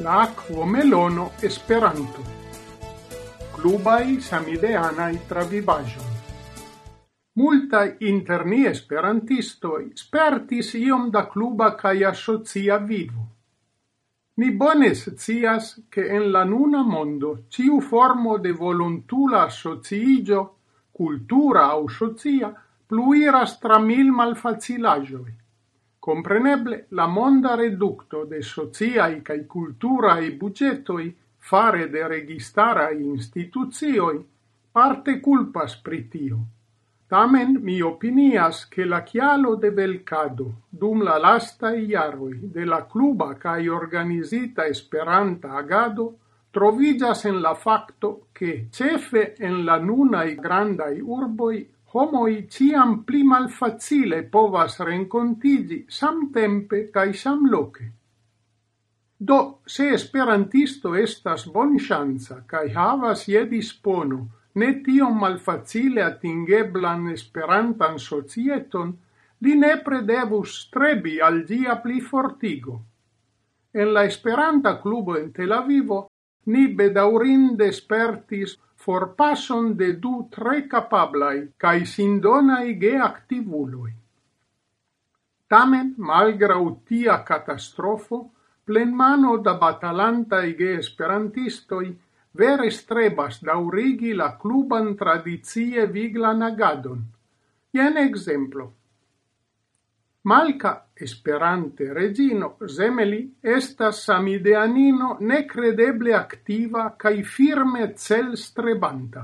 la akvomelono Esperanto. Clubai samideanai travivaĵoj. Multa interni esperantistoi spertis iom da cluba cae asocia vivo. Ni bones cias che en la nuna mondo ciu formo de voluntula asociigio, cultura au socia, pluiras tra mil malfacilagioi Compreneble, la monda reducto de sociai cae culturae budgetoi fare de registara institucioj parte culpas pritio. Tamen mi opinias che la chialo de velcado dum la lasta iaroi de la cluba cae organizita esperanta agado trovigas en la facto che cefe en la nunai grandai urboi homoi ciam pli malfacile povas rencontigi samtempe cae samloce. Do, se esperantisto estas bon chanza cae havas je dispono ne tiom malfacile atingeblan esperantan societon, li nepre devus strebi al dia pli fortigo. En la Esperanta Clubo en Tel Avivo ni bedaurinde spertis forpason de du tre capablai cae sindonai geactivuloi. Tamen, malgrau tia catastrofo, plenmano da batalanta ge esperantistoi vere strebas daurigi la cluban tradizie viglan agadon. Ien exemplo. Malka, Esperante regino, Zemeli, estas samideanino necredeble activa cae firme celstrebanta.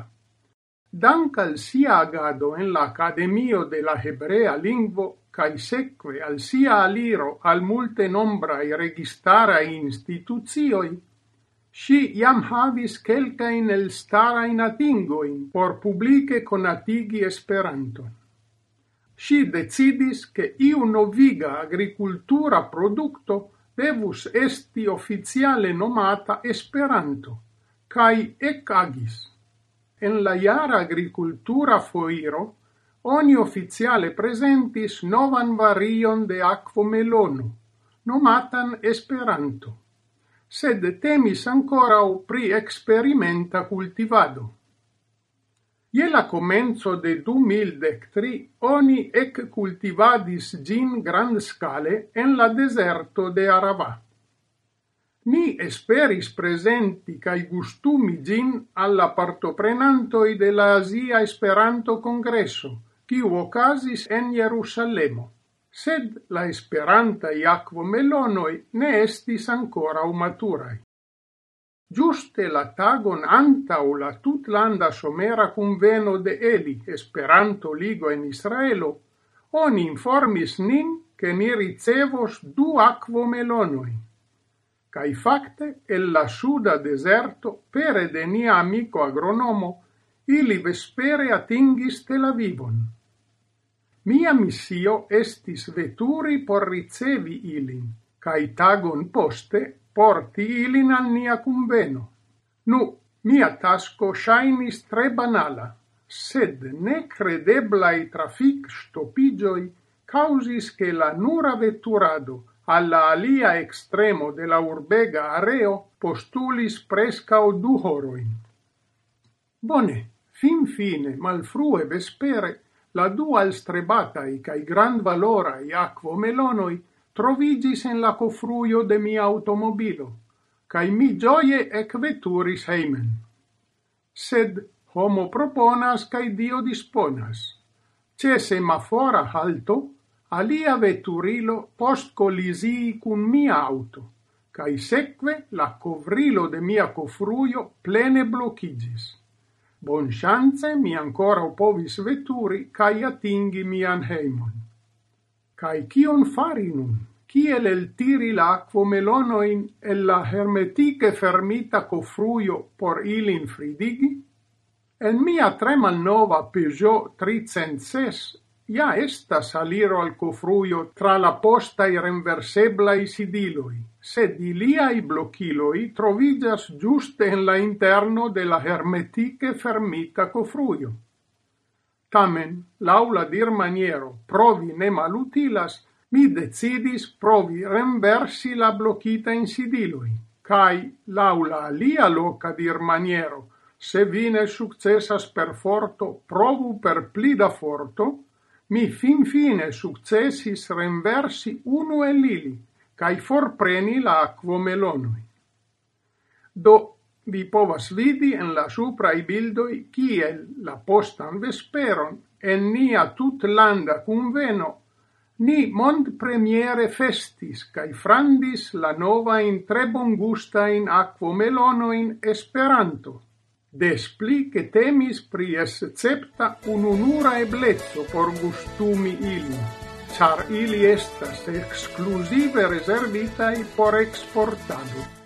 Dank al sia agado en la Academio de la Hebrea Lingvo cae seque al sia aliro al multe nombraj registaraj institucioj, si iam havis el elstarajn atingoin por publice conatigi Esperanton si decidis, che iu noviga agricultura producto devus esti oficiale nomata Esperanto, cae ec agis. En la iara agricultura foiro oni oficiale presentis novan varion de aquomelono, nomatan Esperanto, sed temis ancorau pri experimenta cultivado. Ie la comenzo de 2013 oni ec cultivadis gin grand scale en la deserto de Arava. Ni esperis presenti cae gustumi gin alla partoprenantoi de la Asia Esperanto Congresso, quiu ocasis en Jerusalemo. Sed la Esperanta Iacvo Melonoi ne estis ancora umaturai giuste la tagon antau la tutlanda somera conveno de Eli, Esperanto Ligo en Israelo, oni informis nin che ni ricevos du aquo melonoi. Cai facte, el la suda deserto, pere de nia amico agronomo, ili vespere atingis tel vivon. Mia missio estis veturi por ricevi ilin, cai tagon poste porti ilin al nia conveno. Nu, mia tasco shainis tre banala, sed ne credeblai trafic stopigioi causis che la nura vetturado alla alia extremo de la urbega areo postulis prescao du horoin. Bone, fin fine, malfrue vespere, la du alstrebatai cae grand valorai aquo melonoi trovigis en la cofruio de mia automobilo, cae mi gioie ecveturis heimen. Sed homo proponas cae Dio disponas. Ce semafora halto, alia veturilo post colisii cun mia auto, cae seque la covrilo de mia cofruio plene blocigis. Bon chance mi ancora povis veturi cae atingi mian heimon. Cae cion fari nun? Ciel eltiri la aquomelonoin el la hermetike fermita cofruio por ilin fridigi? En mia tre malnova Peugeot 306 ja estas aliro al cofruio tra la posta i renversebla i sidiloi, sed iliai i blociloi trovigas giuste en la interno de la hermetike fermita cofruio. Tamen, laula dir dirmaniero provi ne malutilas, mi decidis provi renversi la blokitajn in sidilui. Cai laula alia dir dirmaniero, se vine successas per forto, provu per pli da forto, mi finfine successis renversi uno e lili, cae forpreni la aquomelonui. Do, Vi povas vidi en la supraj bildoj kiel la postan vesperon en nia tutlanda kunveno ni mondpremiere festis kaj frandis la novajn tre bongustajn akvomelonojn Esperanto. Des pli che temis pri escepta ununura eblezzo por gustumi ili, char ili estas exclusive reservitai por exportado.